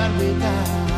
barbetar